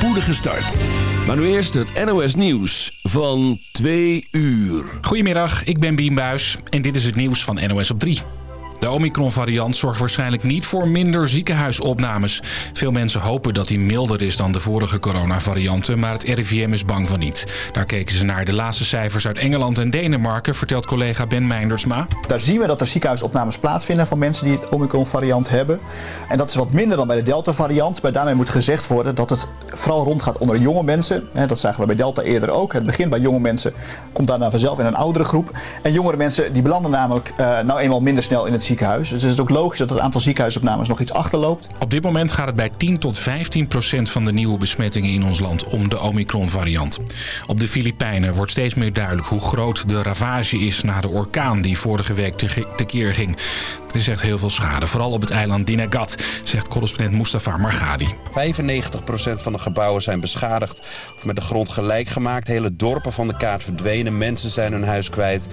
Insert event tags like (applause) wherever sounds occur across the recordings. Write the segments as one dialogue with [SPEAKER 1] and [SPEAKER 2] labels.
[SPEAKER 1] spoedige start. Maar nu eerst het NOS Nieuws van 2 uur.
[SPEAKER 2] Goedemiddag, ik ben Bien Buis en dit is het nieuws van NOS op 3. De Omicron-variant zorgt waarschijnlijk niet voor minder ziekenhuisopnames. Veel mensen hopen dat hij milder is dan de vorige coronavarianten, maar het RIVM is bang van niet. Daar keken ze naar de laatste cijfers uit Engeland en Denemarken, vertelt collega Ben Meindersma.
[SPEAKER 3] Daar zien we dat er ziekenhuisopnames plaatsvinden van mensen die het Omicron-variant hebben. En dat is wat minder dan bij de Delta-variant, maar daarmee moet gezegd worden dat het vooral rondgaat onder jonge mensen. Dat zagen we bij Delta eerder ook. Het begint bij jonge mensen, komt daarna vanzelf in een oudere groep. En jongere mensen die belanden namelijk uh, nou eenmaal minder snel in het ziekenhuis. Dus het is ook logisch dat het aantal ziekenhuisopnames nog iets achterloopt.
[SPEAKER 2] Op dit moment gaat het bij 10 tot 15 procent van de nieuwe besmettingen in ons land om de Omicron-variant. Op de Filipijnen wordt steeds meer duidelijk hoe groot de ravage is na de orkaan die vorige week tekeer ging. Er is echt heel veel schade, vooral op het eiland Dinagat, zegt correspondent Mustafa Margadi. 95%
[SPEAKER 4] van de gebouwen zijn beschadigd of met de grond gelijk gemaakt. Hele dorpen van de kaart verdwenen, mensen zijn hun huis kwijt.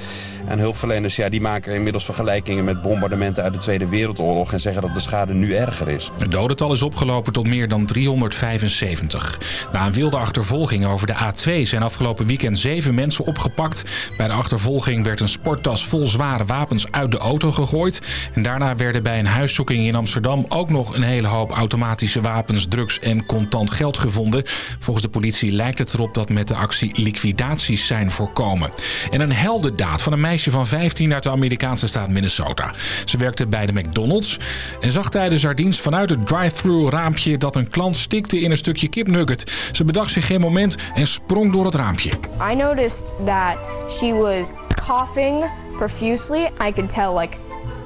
[SPEAKER 4] En hulpverleners ja, die maken inmiddels vergelijkingen met bombardementen uit de Tweede Wereldoorlog... en zeggen dat de schade nu erger is.
[SPEAKER 2] Het dodental is opgelopen tot meer dan 375. Na een wilde achtervolging over de A2 zijn afgelopen weekend zeven mensen opgepakt. Bij de achtervolging werd een sporttas vol zware wapens uit de auto gegooid. En daarna werden bij een huiszoeking in Amsterdam ook nog een hele hoop automatische wapens, drugs en contant geld gevonden. Volgens de politie lijkt het erop dat met de actie liquidaties zijn voorkomen. En een heldendaad van een meisje van 15 uit de Amerikaanse staat Minnesota. Ze werkte bij de McDonald's en zag tijdens haar dienst vanuit het drive-thru raampje dat een klant stikte in een stukje kipnugget. Ze bedacht zich geen moment en sprong door het raampje.
[SPEAKER 5] I noticed that she was coughing profusely. I could tell like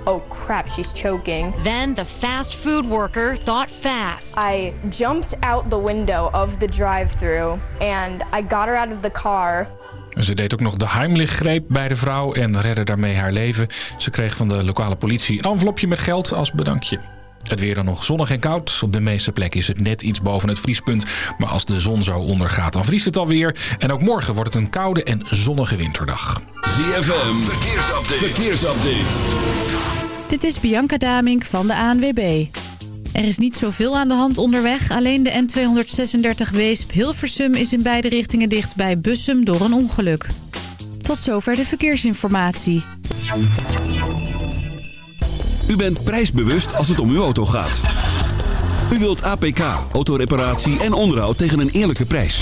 [SPEAKER 5] oh crap, she's choking.
[SPEAKER 6] Then the fast food worker thought fast.
[SPEAKER 5] I jumped out the window of the drive-thru and I got her out of the car.
[SPEAKER 2] Ze deed ook nog de Heimlich-greep bij de vrouw en redde daarmee haar leven. Ze kreeg van de lokale politie een envelopje met geld als bedankje. Het weer dan nog zonnig en koud. Op de meeste plekken is het net iets boven het vriespunt. Maar als de zon zo ondergaat, dan vriest het alweer. En ook morgen wordt het een koude en zonnige winterdag.
[SPEAKER 1] ZFM, verkeersupdate. verkeersupdate.
[SPEAKER 7] Dit is Bianca Damink van de ANWB. Er is niet zoveel aan de hand onderweg. Alleen de N236 Weesp-Hilversum is in beide richtingen dicht bij Bussum door een ongeluk. Tot zover de verkeersinformatie.
[SPEAKER 1] U bent prijsbewust als het om uw auto gaat. U wilt APK, autoreparatie en onderhoud tegen een eerlijke prijs.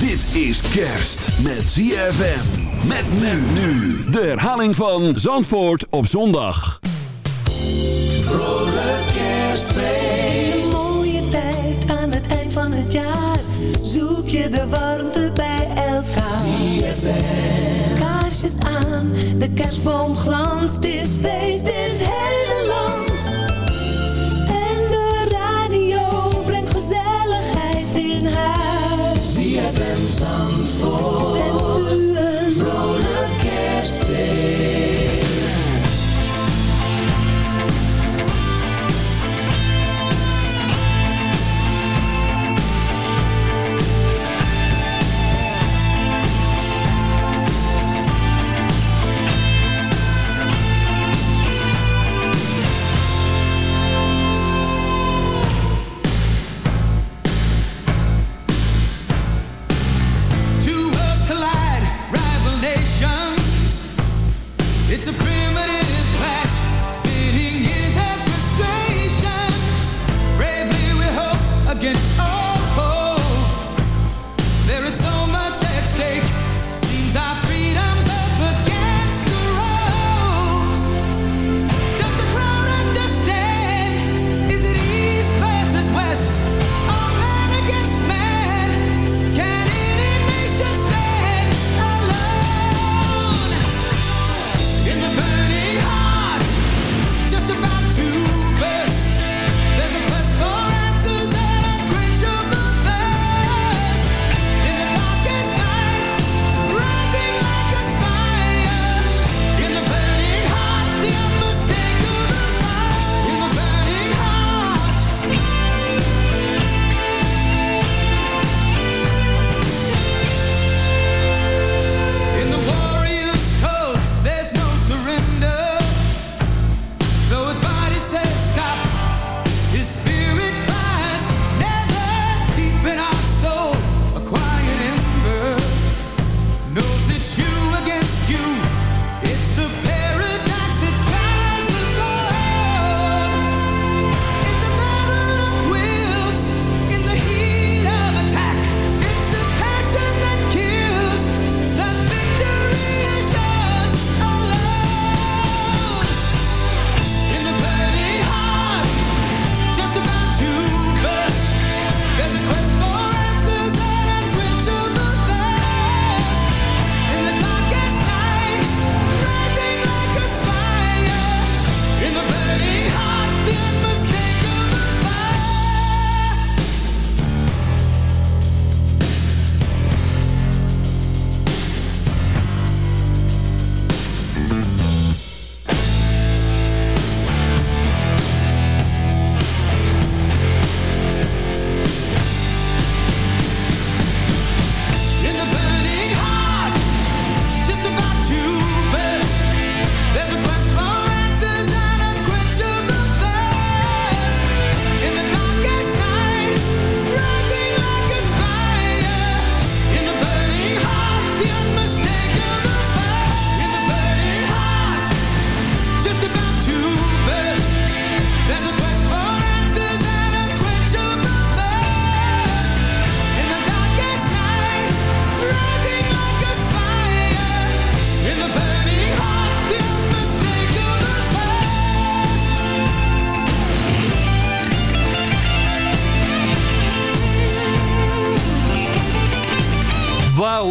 [SPEAKER 1] Dit is kerst met ZFM. Met men nu. De herhaling van Zandvoort op zondag.
[SPEAKER 8] Vrolijk kerstfeest. Een mooie tijd aan het eind van het jaar. Zoek je de warmte bij elkaar. Kaarsjes aan, de kerstboom glanst. Het is feest in het hele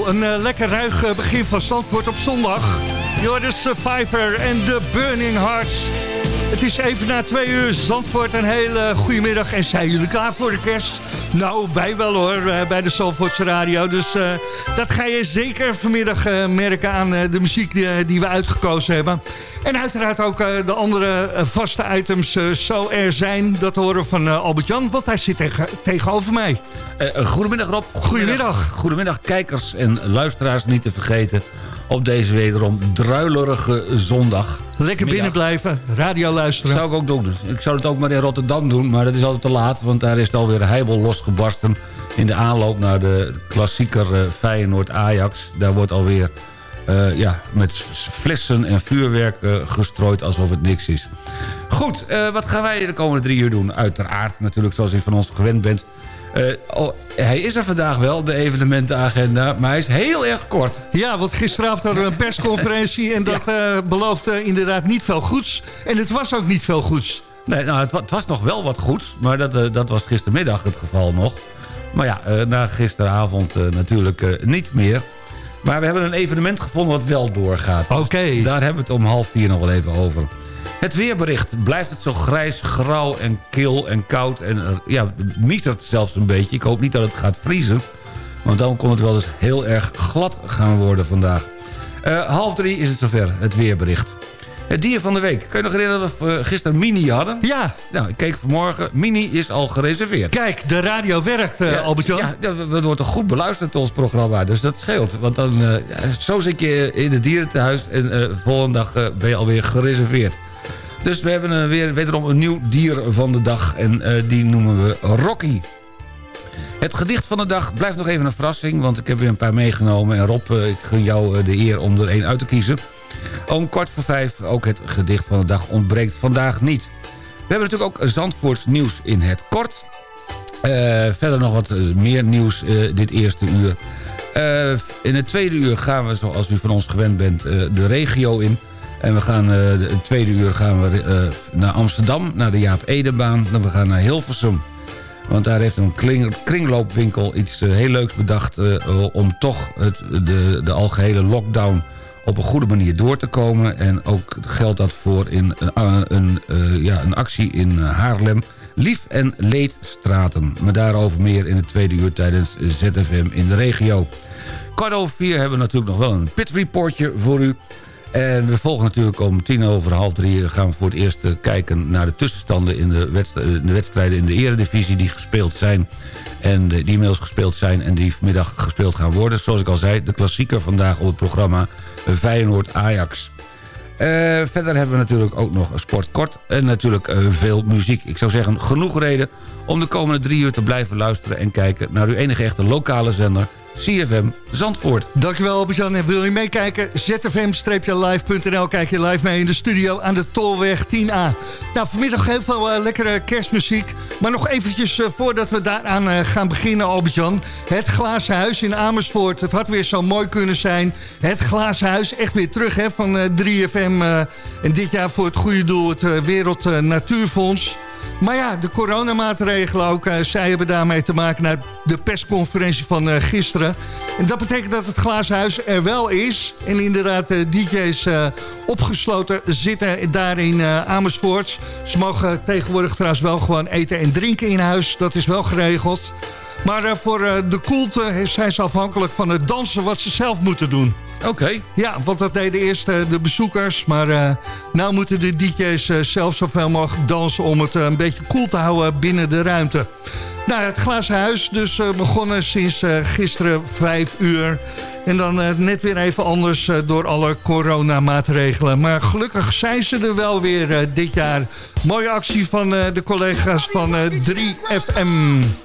[SPEAKER 8] Een
[SPEAKER 9] eh, lekker ruig eh, begin van Zandvoort op zondag. You're the Survivor en The Burning Hearts. Het is even na twee uur Zandvoort. Een hele goede middag. En zijn jullie klaar voor de kerst? Nou, wij wel hoor, eh, bij de Zandvoortse Radio. Dus eh, dat ga je zeker vanmiddag eh, merken aan de muziek die, die we uitgekozen hebben. En uiteraard ook de andere vaste items zo er zijn. Dat horen van Albert-Jan, want hij zit tegen, tegenover mij.
[SPEAKER 10] Goedemiddag Rob.
[SPEAKER 9] Goedemiddag.
[SPEAKER 10] Goedemiddag kijkers en luisteraars niet te vergeten op deze wederom druilerige zondag.
[SPEAKER 9] Lekker binnen blijven, radio luisteren.
[SPEAKER 10] zou ik ook doen. Ik zou het ook maar in Rotterdam doen, maar dat is altijd te laat. Want daar is het alweer heibel losgebarsten in de aanloop naar de klassieker eh, Feyenoord-Ajax. Daar wordt alweer eh, ja, met flessen en vuurwerk eh, gestrooid alsof het niks is. Goed, wat gaan wij de komende drie uur doen? Uiteraard natuurlijk zoals u van ons gewend bent. Eh, oh, hij is er vandaag wel, de evenementenagenda, maar hij is heel erg kort.
[SPEAKER 9] Ja, want gisteravond hadden we een persconferentie... en dat (laughs) eh, beloofde inderdaad niet veel goeds. En het was ook niet veel goeds.
[SPEAKER 10] Nee, nou, het, wa- het was nog wel wat goeds, maar dat, eh, dat was gistermiddag het geval nog. Maar ja, na gisteravond natuurlijk niet meer. Maar we hebben een evenement gevonden wat wel doorgaat.
[SPEAKER 9] Oké.
[SPEAKER 10] Daar hebben we het om half vier nog wel even over. Het weerbericht. Blijft het zo grijs, grauw en kil en koud. En eh, ja, mietert zelfs een beetje. Ik hoop niet dat het gaat vriezen. Want dan kon het wel eens heel erg glad gaan worden vandaag. Eh, half drie is het zover, het weerbericht. Het dier van de week. Kun je nog herinneren dat we gisteren Mini hadden?
[SPEAKER 9] Ja.
[SPEAKER 10] Nou, ik keek vanmorgen. Mini is al gereserveerd.
[SPEAKER 9] Kijk, de radio werkt, eh, Albert-Jan.
[SPEAKER 10] Ja, dat wordt goed beluisterd, ons programma. Dus dat scheelt. Want dan, ja, zo zit je in het dierentehuis... en volgende dag ben je alweer gereserveerd. Dus we hebben eh, weer wederom een nieuw dier van de dag. En eh, die noemen we Rocky. Het gedicht van de dag blijft nog even een verrassing... want ik heb weer een paar meegenomen. En Rob, eh, ik gun jou de eer om er één uit te kiezen. Om kwart voor vijf, ook het gedicht van de dag ontbreekt vandaag niet. We hebben natuurlijk ook Zandvoorts nieuws in het kort. Verder nog wat meer nieuws dit eerste uur. In het tweede uur gaan we, zoals u van ons gewend bent, de regio in. En we gaan, de- het tweede uur gaan we eh, naar Amsterdam, naar de Jaap Edenbaan. Dan we gaan naar Hilversum. Want daar heeft een kringloopwinkel iets eh, heel leuks bedacht... om toch het, de, de algehele lockdown op een goede manier door te komen. En ook geldt dat voor in een, een, ja, een actie in Haarlem. Lief- en Leedstraten. Maar daarover meer in het tweede uur tijdens ZFM in de regio. Kwart over vier hebben we natuurlijk nog wel een pit reportje voor u. En we volgen natuurlijk om tien over half drie... gaan we voor het eerst eh, kijken naar de tussenstanden... in eh, de wedstrijden in de eredivisie die gespeeld zijn. En eh, die inmiddels gespeeld zijn en die vanmiddag gespeeld gaan worden. Zoals ik al zei, de klassieker vandaag op het programma Feyenoord-Ajax. Verder hebben we natuurlijk ook nog sport kort en natuurlijk veel muziek. Ik zou zeggen, genoeg reden om de komende drie uur te blijven luisteren... en kijken naar uw enige echte lokale zender, CFM Zandvoort.
[SPEAKER 9] Dankjewel Albert-Jan. En wil je meekijken? zfm-live.nl. Kijk je live mee in de studio aan de Tolweg 10A. Nou, vanmiddag heel veel eh, lekkere kerstmuziek. Maar nog eventjes eh, voordat we daaraan eh, gaan beginnen, Albert-Jan. Het Glazen Huis in Amersfoort. Het had weer zo mooi kunnen zijn. Het Glazen Huis, echt weer terug hè, van eh, 3FM. eh, en dit jaar voor het goede doel, het Wereld Natuurfonds. Maar ja, de coronamaatregelen ook, eh, zij hebben daarmee te maken naar de persconferentie van eh, gisteren. En dat betekent dat het glazen huis er wel is. En inderdaad, de DJ's eh, opgesloten zitten daar in Amersfoort. Ze mogen tegenwoordig trouwens wel gewoon eten en drinken in huis. Dat is wel geregeld. Maar eh, voor eh, de koelte zijn ze afhankelijk van het dansen wat ze zelf moeten doen.
[SPEAKER 10] Oké.
[SPEAKER 9] Ja, want dat deden eerst eh, de bezoekers. Maar nou moeten de DJ's zelf zoveel mogelijk dansen... om het een beetje koel te houden binnen de ruimte. Nou, het glazen huis dus begonnen sinds gisteren vijf uur. En dan net weer even anders door alle coronamaatregelen. Maar gelukkig zijn ze er wel weer dit jaar. Mooie actie van de collega's van eh, 3FM.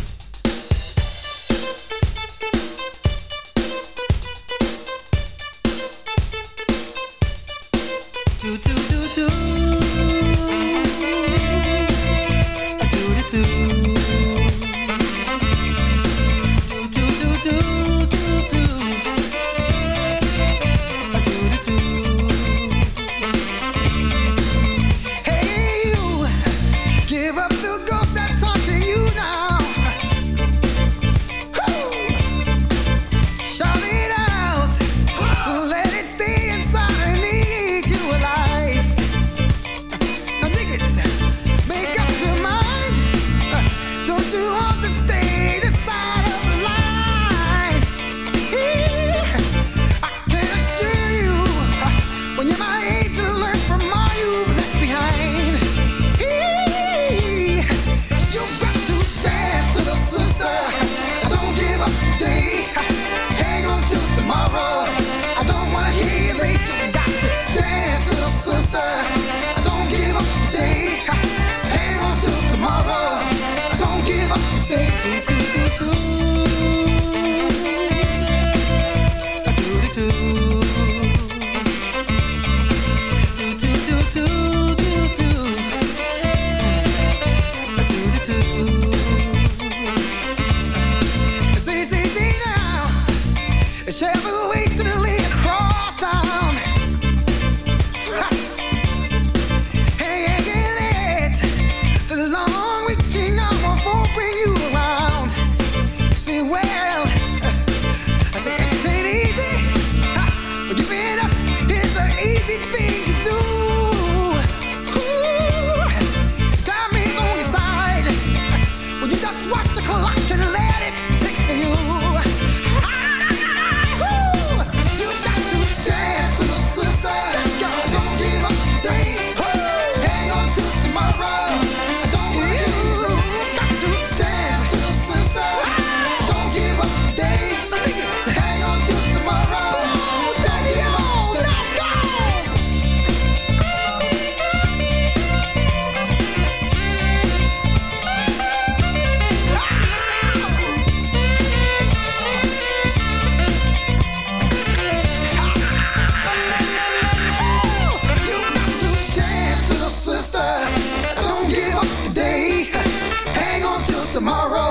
[SPEAKER 11] tomorrow.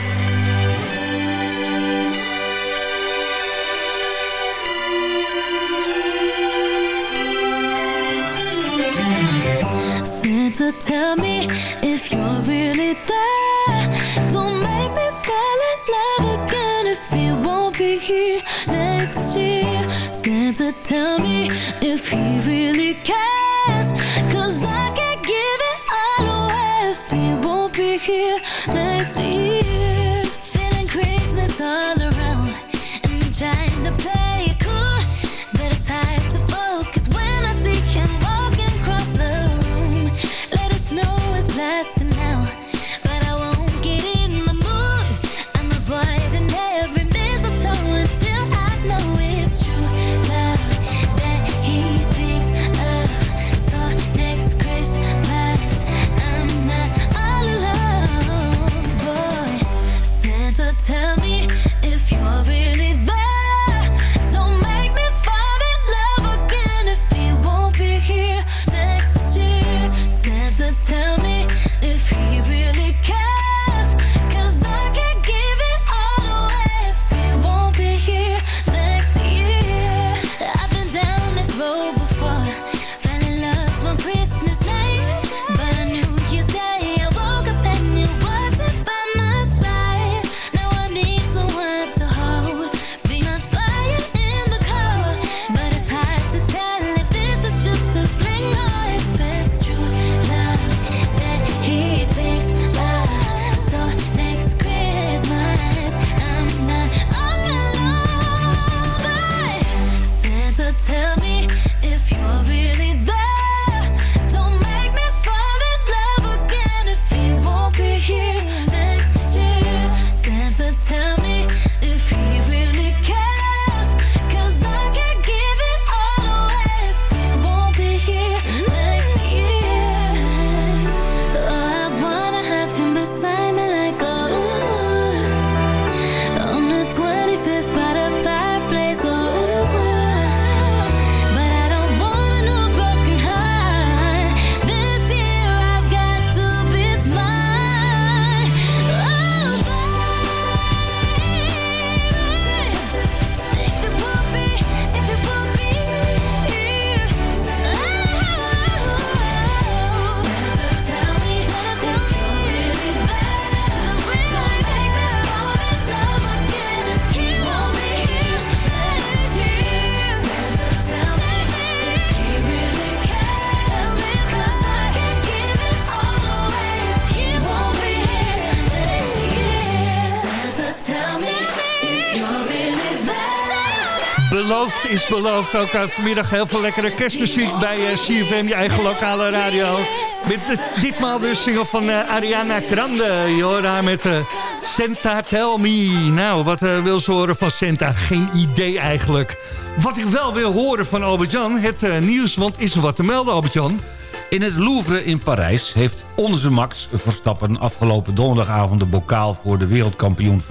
[SPEAKER 8] See. eat is
[SPEAKER 9] beloofd. Ook eh, vanmiddag heel veel lekkere kerstmuziek bij eh, uh, CFM, je eigen lokale radio. Eh, ditmaal de single van Ariana Grande. Daar met Santa Tell Me. Nou, wat wil ze horen van Santa? Geen idee eigenlijk. Wat ik wel wil horen van Albert-Jan, het nieuws. Want is er wat te melden, Albert-Jan?
[SPEAKER 10] In het Louvre in Parijs heeft onze Max Verstappen afgelopen donderdagavond de bokaal voor de wereldkampioen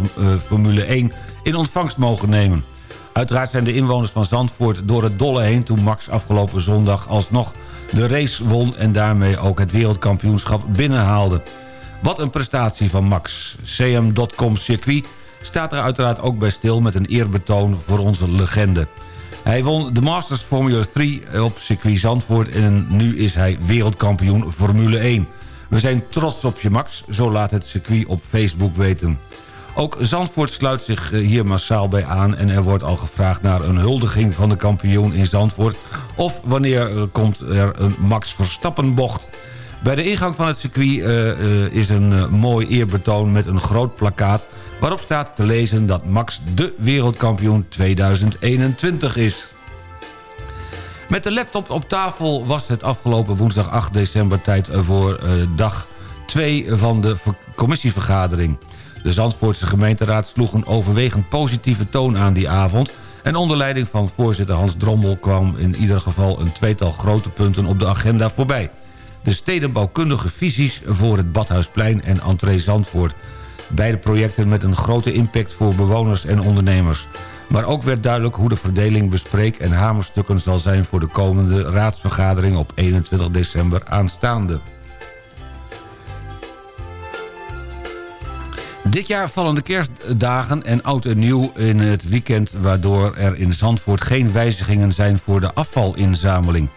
[SPEAKER 10] Formule 1 in ontvangst mogen nemen. Uiteraard zijn de inwoners van Zandvoort door het dolle heen... toen Max afgelopen zondag alsnog de race won... en daarmee ook het wereldkampioenschap binnenhaalde. Wat een prestatie van Max. CM.com circuit staat er uiteraard ook bij stil... met een eerbetoon voor onze legende. Hij won de Masters Formula 3 eh, op circuit Zandvoort... en nu is hij wereldkampioen Formule 1. We zijn trots op je, Max, zo laat het circuit op Facebook weten. Ook Zandvoort sluit zich eh, hier massaal bij aan... en er wordt al gevraagd naar een huldiging van de kampioen in Zandvoort... of wanneer eh, komt er een Max Verstappen-bocht. Bij de ingang van het circuit uh, is een mooi eerbetoon met een groot plakkaat... waarop staat te lezen dat Max de wereldkampioen 2021 is. Met de laptop op tafel was het afgelopen woensdag 8 december tijd voor dag 2 van de commissievergadering. De Zandvoortse gemeenteraad sloeg een overwegend positieve toon aan die avond... en onder leiding van voorzitter Hans Drommel kwam in ieder geval een tweetal grote punten op de agenda voorbij de stedenbouwkundige visies voor het Badhuisplein en Entree Zandvoort. Beide projecten met een grote impact voor bewoners en ondernemers. Maar ook werd duidelijk hoe de verdeling bespreek en hamerstukken zal zijn... voor de komende raadsvergadering op 21 december aanstaande. Dit jaar vallen de kerstdagen en oud en nieuw in het weekend... waardoor er in Zandvoort geen wijzigingen zijn voor de afvalinzameling.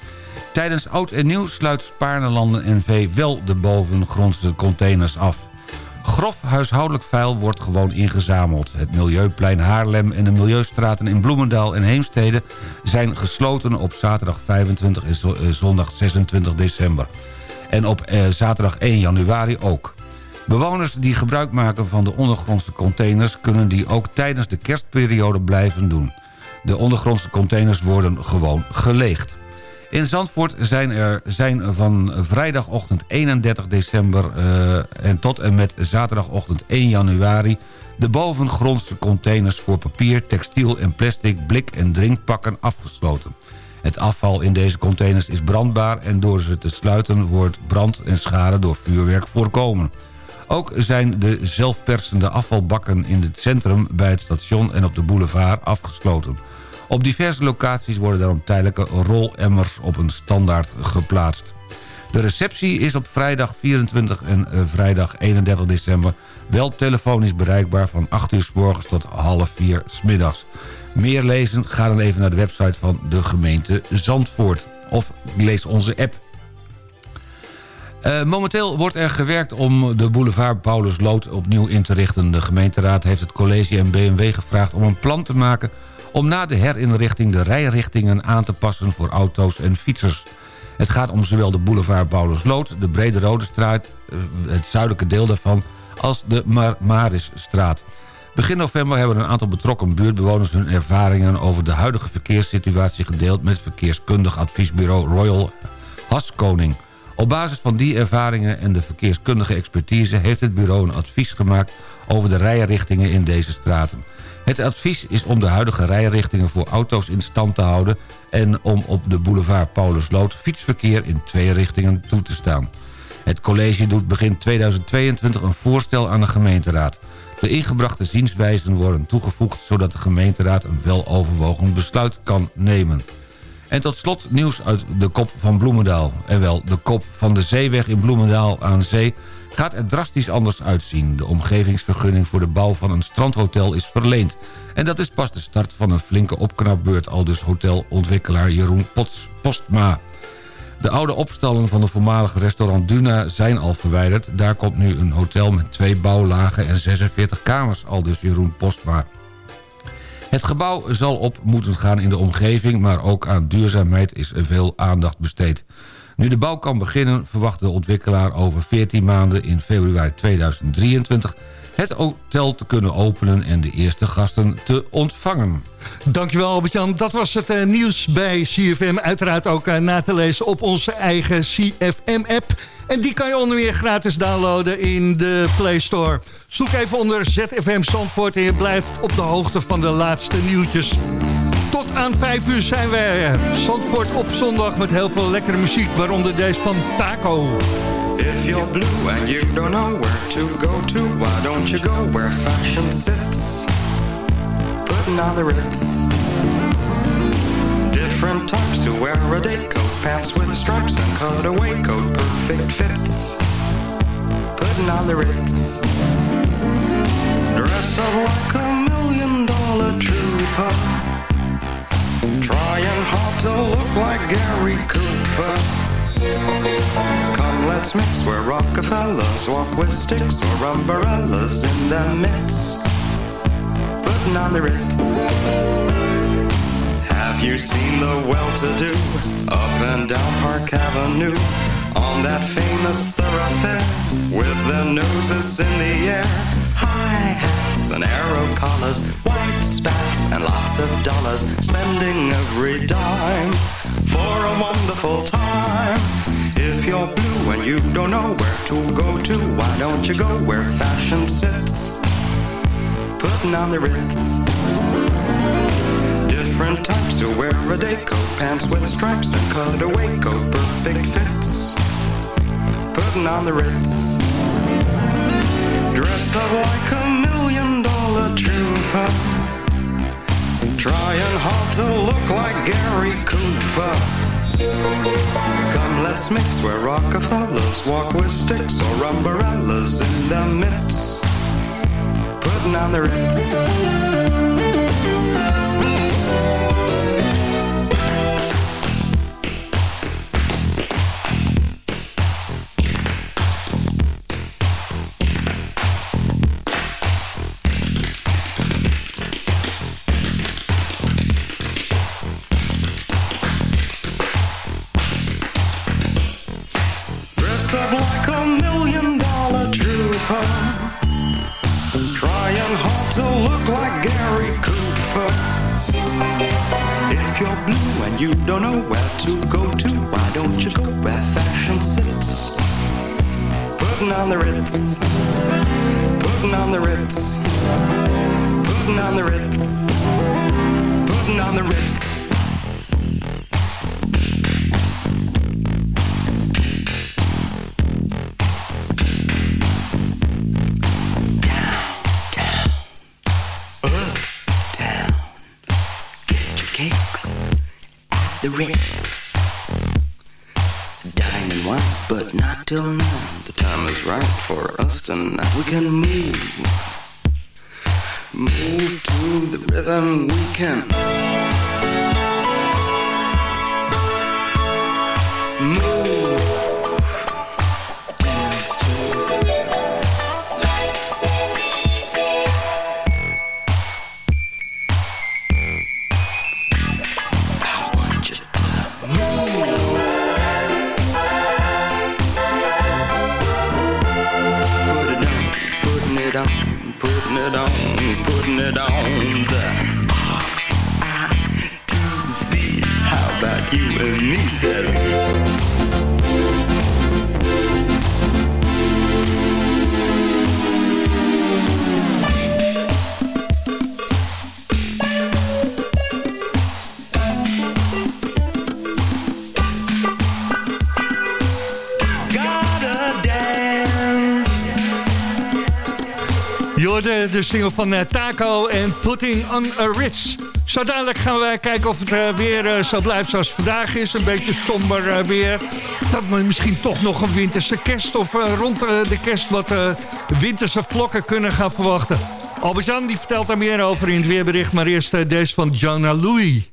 [SPEAKER 10] Tijdens Oud en Nieuw sluit Spaarnelanden NV wel de bovengrondse containers af. Grof huishoudelijk vuil wordt gewoon ingezameld. Het Milieuplein Haarlem en de Milieustraten in Bloemendaal en Heemstede... zijn gesloten op zaterdag 25 en eh, zondag 26 december. En op eh, zaterdag 1 januari ook. Bewoners die gebruik maken van de ondergrondse containers... kunnen die ook tijdens de kerstperiode blijven doen. De ondergrondse containers worden gewoon geleegd. In Zandvoort zijn er zijn van vrijdagochtend 31 december uh, en tot en met zaterdagochtend 1 januari... de bovengrondse containers voor papier, textiel en plastic, blik en drinkpakken afgesloten. Het afval in deze containers is brandbaar en door ze te sluiten wordt brand en schade door vuurwerk voorkomen. Ook zijn de zelfpersende afvalbakken in het centrum bij het station en op de boulevard afgesloten. Op diverse locaties worden daarom tijdelijke rolemmers op een standaard geplaatst. De receptie is op vrijdag 24 en uh, vrijdag 31 december... wel telefonisch bereikbaar van 8 uur s morgens tot half 4 s middags. Meer lezen? Ga dan even naar de website van de gemeente Zandvoort. Of lees onze app. Uh, momenteel wordt er gewerkt om de boulevard Paulus Lood opnieuw in te richten. De gemeenteraad heeft het college en BMW gevraagd om een plan te maken om na de herinrichting de rijrichtingen aan te passen voor auto's en fietsers. Het gaat om zowel de boulevard Paulusloot, de Brede Rode Straat, eh, het zuidelijke deel daarvan, als de Mar Marisstraat. Begin november hebben een aantal betrokken buurtbewoners hun ervaringen over de huidige verkeerssituatie gedeeld met verkeerskundig adviesbureau Royal Haskoning. Op basis van die ervaringen en de verkeerskundige expertise heeft het bureau een advies gemaakt over de rijrichtingen in deze straten. Het advies is om de huidige rijrichtingen voor auto's in stand te houden... en om op de boulevard Paulusloot fietsverkeer in twee richtingen toe te staan. Het college doet begin 2022 een voorstel aan de gemeenteraad. De ingebrachte zienswijzen worden toegevoegd... zodat de gemeenteraad een weloverwogen besluit kan nemen. En tot slot nieuws uit de kop van Bloemendaal. En wel, de kop van de zeeweg in Bloemendaal aan zee gaat er drastisch anders uitzien. De omgevingsvergunning voor de bouw van een strandhotel is verleend. En dat is pas de start van een flinke opknapbeurt... al dus hotelontwikkelaar Jeroen Pots Postma. De oude opstallen van de voormalige restaurant Duna zijn al verwijderd. Daar komt nu een hotel met twee bouwlagen en 46 kamers, al dus Jeroen Postma. Het gebouw zal op moeten gaan in de omgeving... maar ook aan duurzaamheid is veel aandacht besteed. Nu de bouw kan beginnen verwacht de ontwikkelaar over 14 maanden in februari 2023 het hotel te kunnen openen en de eerste gasten te ontvangen.
[SPEAKER 9] Dankjewel Albert-Jan. Dat was het uh, nieuws bij CFM. Uiteraard ook uh, na te lezen op onze eigen CFM-app. En die kan je onder meer gratis downloaden in de Play Store. Zoek even onder ZFM Zandvoort en je blijft op de hoogte van de laatste nieuwtjes. Tot aan 5 uur zijn wij Zandvoort op zondag met heel veel lekkere muziek, waaronder deze van Taco.
[SPEAKER 12] If you're blue and you don't know where to go to, why don't you go where fashion sits? Putting on the ritz. Different types who wear a day coat, pants with stripes and cutaway coat, perfect fits. Putting on the ritz. Dressed up like a million dollar trooper. Trying hard to look like Gary Cooper. Come, let's mix where Rockefellers walk with sticks or umbrellas in their midst. Putting on the Ritz. Have you seen the well-to-do up and down Park Avenue on that famous thoroughfare with their noses in the air? High hats and arrow collars, white spats and lots of dollars, spending every dime for a wonderful time. If you're blue and you don't know where to go to, why don't you go where fashion sits? Putting on the Ritz. Different types who wear a day coat, pants with stripes and cutaway coat, perfect fits. Putting on the Ritz. Dress up like a million dollar trooper. Trying hard to look like Gary Cooper. Come, let's mix where Rockefellers walk with sticks or umbrellas in their midst. Putting on the Ritz.
[SPEAKER 9] De single van eh, Taco en Putting on a Ritz. Zo dadelijk gaan we kijken of het eh, weer eh, zo blijft zoals vandaag is. Een beetje somber eh, weer. Dat we misschien toch nog een winterse kerst... of eh, rond eh, de kerst wat eh, winterse vlokken kunnen gaan verwachten. Albert-Jan vertelt daar meer over in het weerbericht... maar eerst eh, deze van Jonah Louis.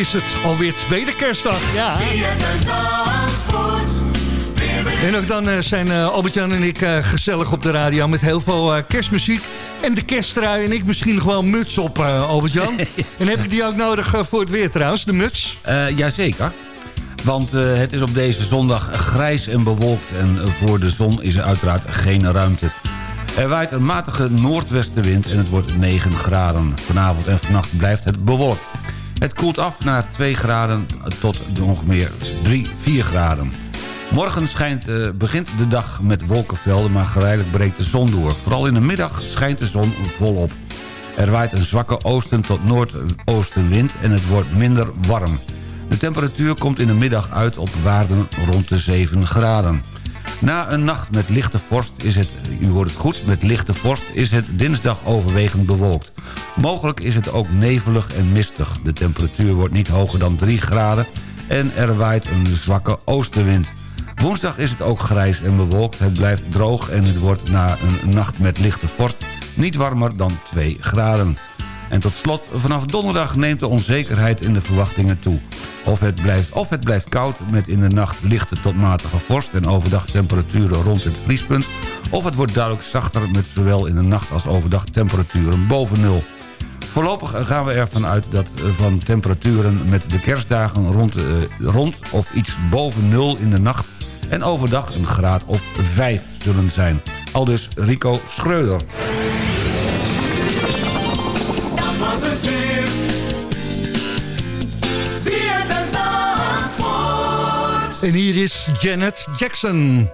[SPEAKER 9] Is het alweer tweede kerstdag. Ja. En ook dan eh, zijn eh, Albert-Jan en ik eh, gezellig op de radio met heel veel kerstmuziek. En de kersttrui en ik misschien nog wel een muts op, Albert-Jan. (laughs) En heb ik die ook nodig voor het weer trouwens, de muts?
[SPEAKER 10] Eh, jazeker. Want het is op deze zondag grijs en bewolkt... en voor de zon is er uiteraard geen ruimte. Er waait een matige noordwestenwind en het wordt 9 graden. Vanavond en vannacht blijft het bewolkt. Het koelt af naar 2 graden tot ongeveer 3, 4 graden. Morgen schijnt, eh, begint de dag met wolkenvelden, maar geleidelijk breekt de zon door. Vooral in de middag schijnt de zon volop. Er waait een zwakke oosten tot noordoostenwind en het wordt minder warm. De temperatuur komt in de middag uit op waarden rond de 7 graden. Na een nacht met lichte vorst is het, u hoort het goed, met lichte vorst is het dinsdag overwegend bewolkt. Mogelijk is het ook nevelig en mistig. De temperatuur wordt niet hoger dan 3 graden en er waait een zwakke oostenwind. Woensdag is het ook grijs en bewolkt. Het blijft droog en het wordt na een nacht met lichte vorst niet warmer dan 2 graden. En tot slot, vanaf donderdag neemt de onzekerheid in de verwachtingen toe. Of het blijft, of het blijft koud met in de nacht lichte tot matige vorst... en overdag temperaturen rond het vriespunt... of het wordt duidelijk zachter met zowel in de nacht als overdag temperaturen boven nul. Voorlopig gaan we ervan uit dat eh, van temperaturen met de kerstdagen rond, eh, rond of iets boven nul in de nacht... en overdag een graad of 5 zullen zijn. Aldus Rico Schreuder.
[SPEAKER 13] Dat was het weer.
[SPEAKER 9] En hier is Janet Jackson.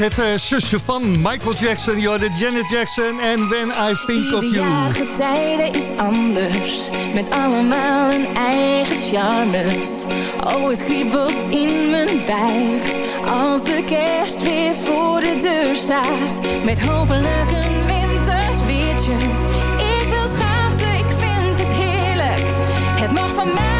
[SPEAKER 9] Het eh, zusje van Michael Jackson, Jordan Janet Jackson en When I Think of
[SPEAKER 14] Ieder
[SPEAKER 9] You.
[SPEAKER 14] jaar getijden is anders, met allemaal een eigen charmes. Oh, het kriebelt in mijn buik, als de kerst weer voor de deur staat. Met hopelijk een wintersweertje. Ik wil schaatsen, ik vind het heerlijk. Het mag van mij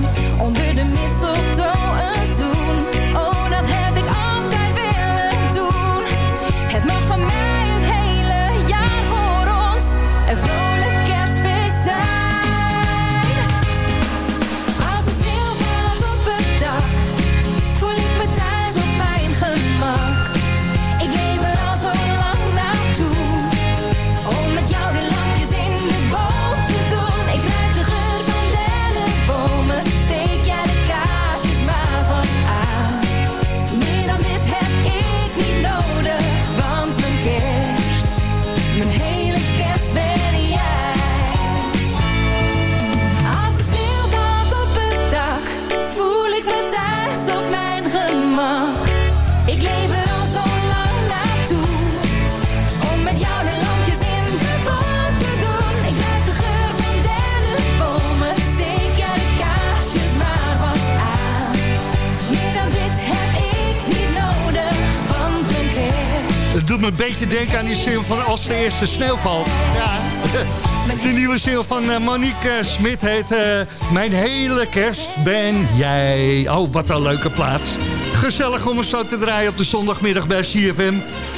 [SPEAKER 14] Me
[SPEAKER 9] een beetje denken aan die single van Als de Eerste Sneeuw valt. Ja, (laughs) de nieuwe single van eh, Monique eh, Smit heet eh, Mijn hele kerst ben jij. Oh, wat een leuke plaats. Gezellig om het zo te draaien op de zondagmiddag bij CFM.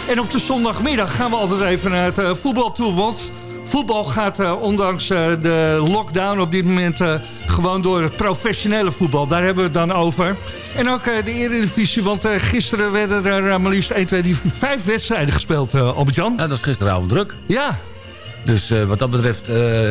[SPEAKER 9] En op de zondagmiddag gaan we altijd even naar het voetbal voetbal gaat eh, ondanks eh, de lockdown op dit moment eh, gewoon door het professionele voetbal. Daar hebben we het dan over. En ook de Eredivisie, want gisteren werden er maar liefst 1, 2, 3, 5 wedstrijden gespeeld, Albert-Jan.
[SPEAKER 10] Ja, dat was gisteravond druk.
[SPEAKER 9] Ja.
[SPEAKER 10] Dus wat dat betreft,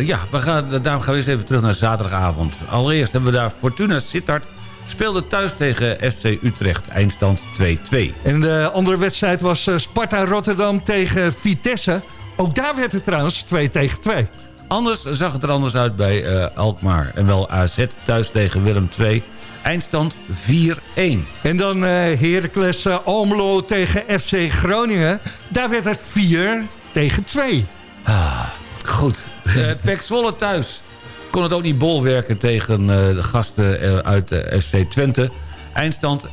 [SPEAKER 10] ja, we gaan, daarom gaan we eens even terug naar zaterdagavond. Allereerst hebben we daar Fortuna Sittard speelde thuis tegen FC Utrecht. Eindstand 2-2.
[SPEAKER 9] En de andere wedstrijd was Sparta Rotterdam tegen Vitesse. Ook daar werd het trouwens 2 tegen 2.
[SPEAKER 10] Anders zag het er anders uit bij eh, Alkmaar. En wel AZ thuis tegen Willem 2. Eindstand 4-1.
[SPEAKER 9] En dan eh Heracles eh, Almelo tegen FC Groningen. Daar werd het 4 tegen 2.
[SPEAKER 10] Ah, goed. (laughs) Eh Pek Zwolle thuis. Kon het ook niet bolwerken tegen de gasten uit FC Twente. Eindstand 1-3.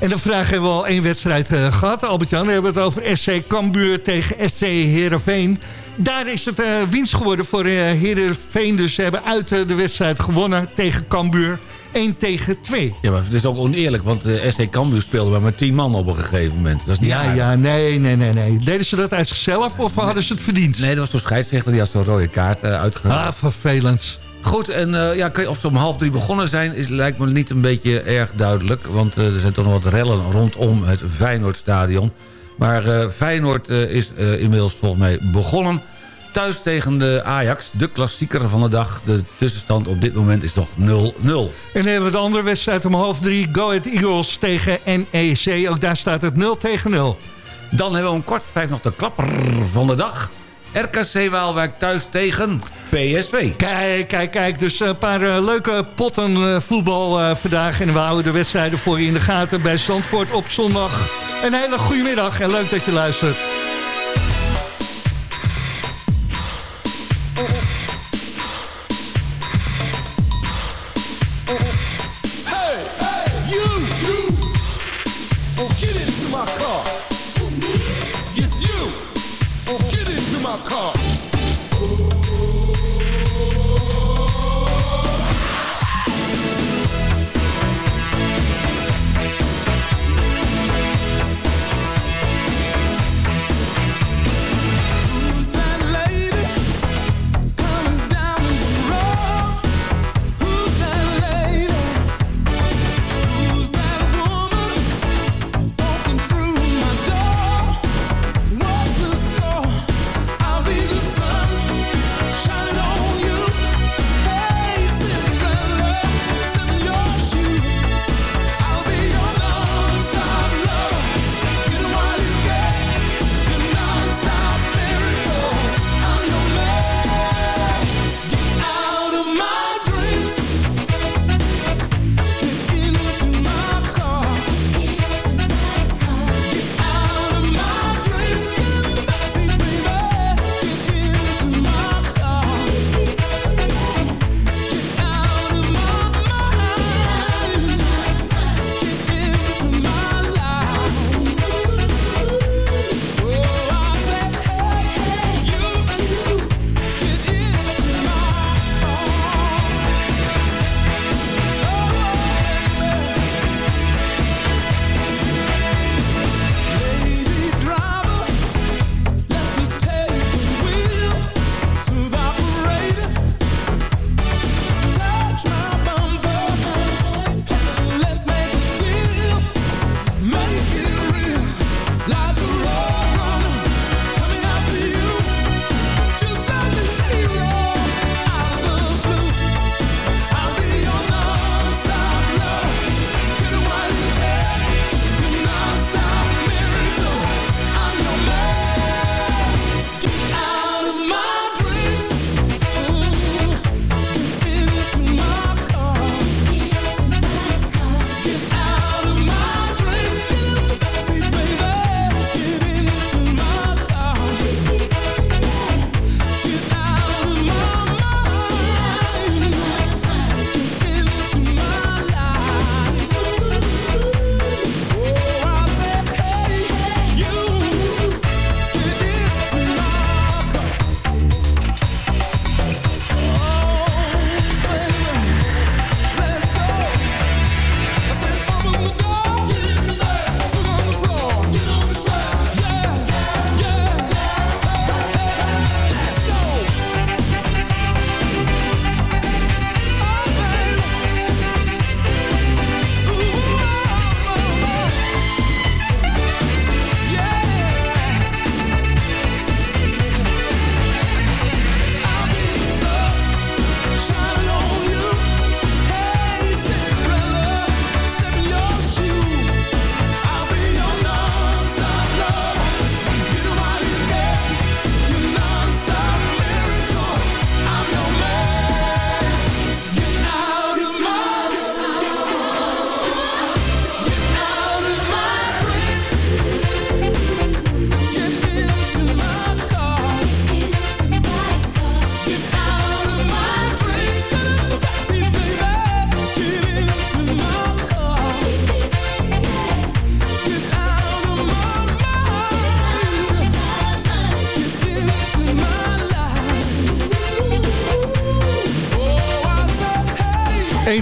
[SPEAKER 9] En dan vragen hebben we al één wedstrijd eh, gehad, Albert-Jan. We hebben het over SC Cambuur tegen SC Heerenveen. Daar is het eh, winst geworden voor uh, Heerenveen. Dus ze hebben uit de wedstrijd gewonnen tegen Cambuur. 1 tegen 2.
[SPEAKER 10] Ja, maar het is ook oneerlijk, want de SC Cambuur speelde maar met 10 man op een gegeven moment. Dat is niet
[SPEAKER 9] Ja,
[SPEAKER 10] aardig.
[SPEAKER 9] ja, nee, nee, nee, nee. Deden ze dat uit zichzelf of hadden ze het verdiend?
[SPEAKER 10] Nee, dat was zo'n scheidsrechter die had zo'n rode kaart uitgehaald.
[SPEAKER 9] Ah, vervelend.
[SPEAKER 10] Goed, en uh, ja, of ze om half drie begonnen zijn... Is, lijkt me niet een beetje erg duidelijk. Want uh, er zijn toch nog wat rellen rondom het Feyenoordstadion. Maar uh, Feyenoord is inmiddels volgens mij begonnen. Thuis tegen de Ajax, de klassieker van de dag. De tussenstand op dit moment is nog 0-0.
[SPEAKER 9] En dan hebben we de andere wedstrijd om half drie. Go Ahead Eagles tegen NEC. Ook daar staat het 0 tegen 0.
[SPEAKER 10] Dan hebben we om kwart voor vijf nog de klapper van de dag. RKC Waalwijk thuis tegen PSV.
[SPEAKER 9] Kijk, kijk, kijk. Dus een paar uh, leuke potten uh, voetbal uh, vandaag. En we houden de wedstrijden voor je in de gaten bij Zandvoort op zondag. Een hele goede middag en leuk dat je luistert.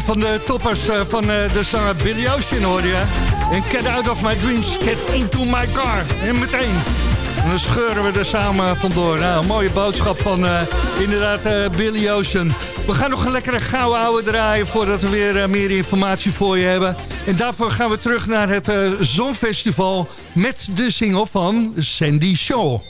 [SPEAKER 9] Van de toppers eh, van eh, de zanger Billy Ocean hoor je. En Get Out of My Dreams, Get Into My Car. En meteen. En dan scheuren we er samen vandoor. Nou, een mooie boodschap van eh, inderdaad eh, Billy Ocean. We gaan nog een lekkere gouden ouwe draaien... voordat we weer meer informatie voor je hebben. En daarvoor gaan we terug naar het Zonfestival... met de single van Sandy Shaw.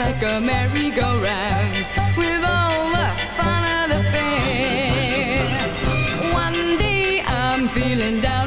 [SPEAKER 8] Like a merry-go-round with all the fun of the fair. One day I'm feeling down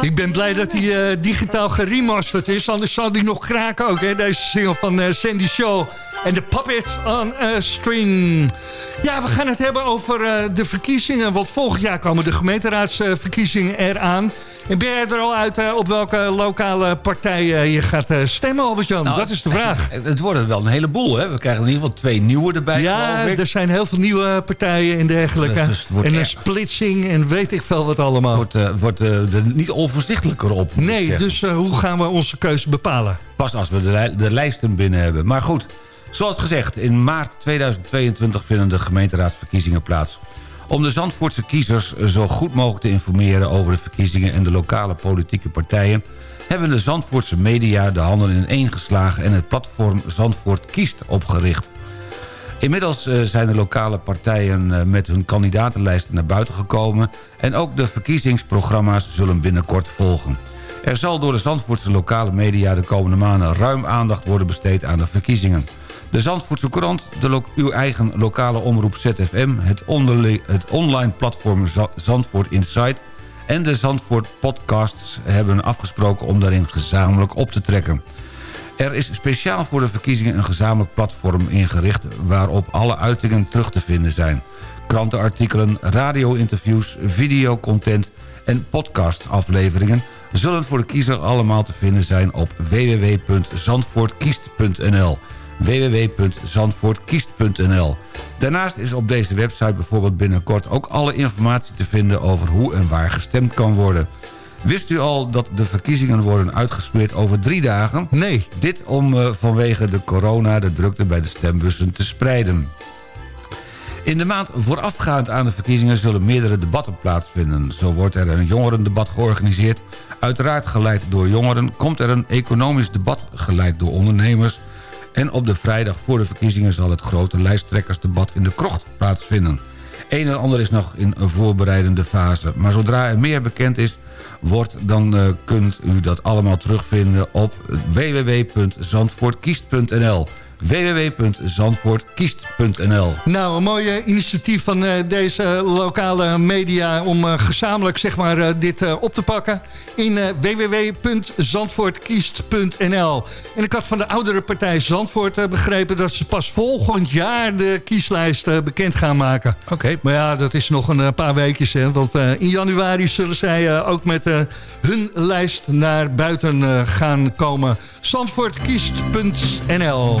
[SPEAKER 9] Ik ben blij dat hij eh, digitaal geremasterd is. Anders zal die nog kraken ook, hè? Deze single van eh, Sandy Shaw. En de Puppets on a String. Ja, we gaan het hebben over eh, de verkiezingen. Want volgend jaar komen de gemeenteraadsverkiezingen eraan. En ben jij er al uit eh, op welke lokale partij eh, je gaat eh, stemmen, Albert-Jan?
[SPEAKER 10] Nou,
[SPEAKER 9] dat is de vraag.
[SPEAKER 10] Het, (laughs) het worden wel een heleboel, hè? We krijgen in ieder geval twee nieuwe erbij,
[SPEAKER 9] Ja, er zijn heel veel nieuwe partijen en dergelijke.
[SPEAKER 10] Dus wordt
[SPEAKER 9] en een splitsing en weet ik veel wat allemaal.
[SPEAKER 10] Wordt, wordt er niet onvoorzichtiger op.
[SPEAKER 9] Nee, dus hoe gaan we onze keuze bepalen?
[SPEAKER 10] Pas als we de, li- de lijsten binnen hebben. Maar goed, zoals gezegd, in maart 2022 vinden de gemeenteraadsverkiezingen plaats. Om de Zandvoortse kiezers zo goed mogelijk te informeren over de verkiezingen en de lokale politieke partijen... hebben de Zandvoortse media de handen in één geslagen en het platform Zandvoort Kiest opgericht. Inmiddels eh, zijn de lokale partijen eh, met hun kandidatenlijsten naar buiten gekomen... en ook de verkiezingsprogramma's zullen binnenkort volgen. Er zal door de Zandvoortse lokale media de komende maanden ruim aandacht worden besteed aan de verkiezingen. De Zandvoortse krant, de uw eigen lokale omroep ZFM... het, online platform Za- Zandvoort Insight... en de Zandvoort Podcasts hebben afgesproken om daarin gezamenlijk op te trekken. Er is speciaal voor de verkiezingen een gezamenlijk platform ingericht... waarop alle uitingen terug te vinden zijn. Krantenartikelen, radio-interviews, videocontent en podcastafleveringen... zullen voor de kiezer allemaal te vinden zijn op www.zandvoortkiest.nl www.zandvoortkiest.nl Daarnaast is op deze website bijvoorbeeld binnenkort ook alle informatie te vinden... over hoe en waar gestemd kan worden. Wist u al dat de verkiezingen worden uitgesmeerd over drie dagen?
[SPEAKER 9] Nee.
[SPEAKER 10] Dit om eh, vanwege de corona de drukte bij de stembussen te spreiden. In de maand voorafgaand aan de verkiezingen zullen meerdere debatten plaatsvinden. Zo wordt er een jongerendebat georganiseerd. Uiteraard geleid door jongeren komt er een economisch debat geleid door ondernemers. En op de vrijdag voor de verkiezingen zal het grote lijsttrekkersdebat in de krocht plaatsvinden. Een en ander is nog in een voorbereidende fase. Maar zodra er meer bekend is, wordt, dan eh, kunt u dat allemaal terugvinden op www.zandvoortkiest.nl www.zandvoortkiest.nl
[SPEAKER 9] Nou, een mooi initiatief van eh, deze lokale media... om eh, gezamenlijk zeg maar, eh, dit eh, op te pakken in eh, www.zandvoortkiest.nl. En ik had van de oudere partij Zandvoort eh, begrepen... dat ze pas volgend jaar de kieslijst eh, bekend gaan maken.
[SPEAKER 10] Oké.
[SPEAKER 9] Maar ja, dat is nog een eh, paar weekjes. Hè, want eh, in januari zullen zij eh, ook met eh, hun lijst naar buiten eh, gaan komen. Zandvoortkiest.nl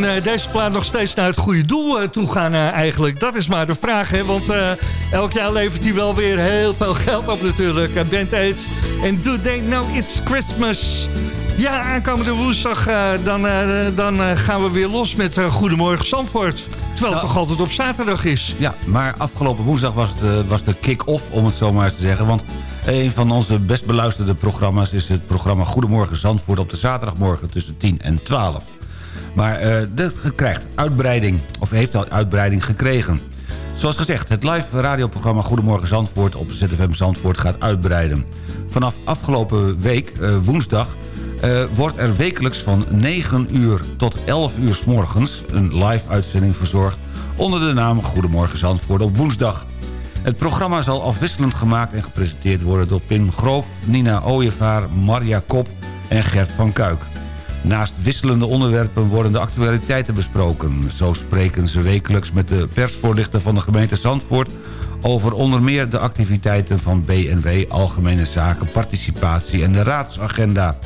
[SPEAKER 9] van eh, deze plaat nog steeds naar het goede doel eh, toe gaan eh, eigenlijk. Dat is maar de vraag, hè. Want elk jaar levert hij wel weer heel veel geld op natuurlijk. Band Aids. En Do They Know It's Christmas. Ja, aankomende woensdag dan, dan gaan we weer los met Goedemorgen Zandvoort. Terwijl het toch altijd op zaterdag is.
[SPEAKER 10] Ja, maar afgelopen woensdag was, het, was de kick-off, om het zo maar eens te zeggen. Want een van onze best beluisterde programma's is het programma Goedemorgen Zandvoort... op de zaterdagmorgen tussen 10 en 12. Maar eh dat krijgt uitbreiding, of heeft al uitbreiding gekregen. Zoals gezegd, het live radioprogramma Goedemorgen Zandvoort... op ZFM Zandvoort gaat uitbreiden. Vanaf afgelopen week, eh, woensdag... eh, wordt er wekelijks van 9 uur tot 11 uur s morgens... een live uitzending verzorgd onder de naam Goedemorgen Zandvoort op woensdag. Het programma zal afwisselend gemaakt en gepresenteerd worden door Pim Groof, Nina Ooyevaar, Maria Kop en Gert van Kuik. Naast wisselende onderwerpen worden de actualiteiten besproken. Zo spreken ze wekelijks met de persvoorlichter van de gemeente Zandvoort... over onder meer de activiteiten van BNW, Algemene Zaken, Participatie en de raadsagenda.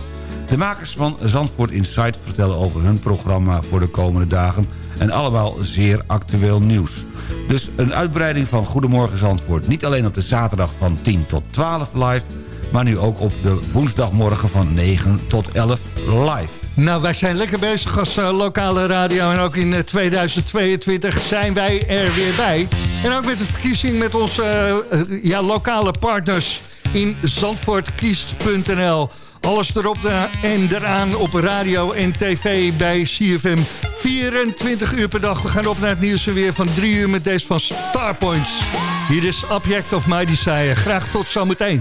[SPEAKER 10] De makers van Zandvoort Insight vertellen over hun programma voor de komende dagen... en allemaal zeer actueel nieuws. Dus een uitbreiding van Goedemorgen Zandvoort. Niet alleen op de zaterdag van 10 tot 12 live... maar nu ook op de woensdagmorgen van 9 tot 11 live.
[SPEAKER 14] Nou, wij zijn lekker bezig als eh, lokale radio. En ook in eh, 2022 zijn wij er weer bij. En ook met de verkiezing met onze eh, eh, ja, lokale partners in zandvoortkiest.nl. Alles erop en eraan op radio en tv bij CFM. 24 uur per dag. We gaan op naar het nieuws weer van 3 uur met deze van Starpoints. Hier is Object of My Desire. Graag tot zometeen.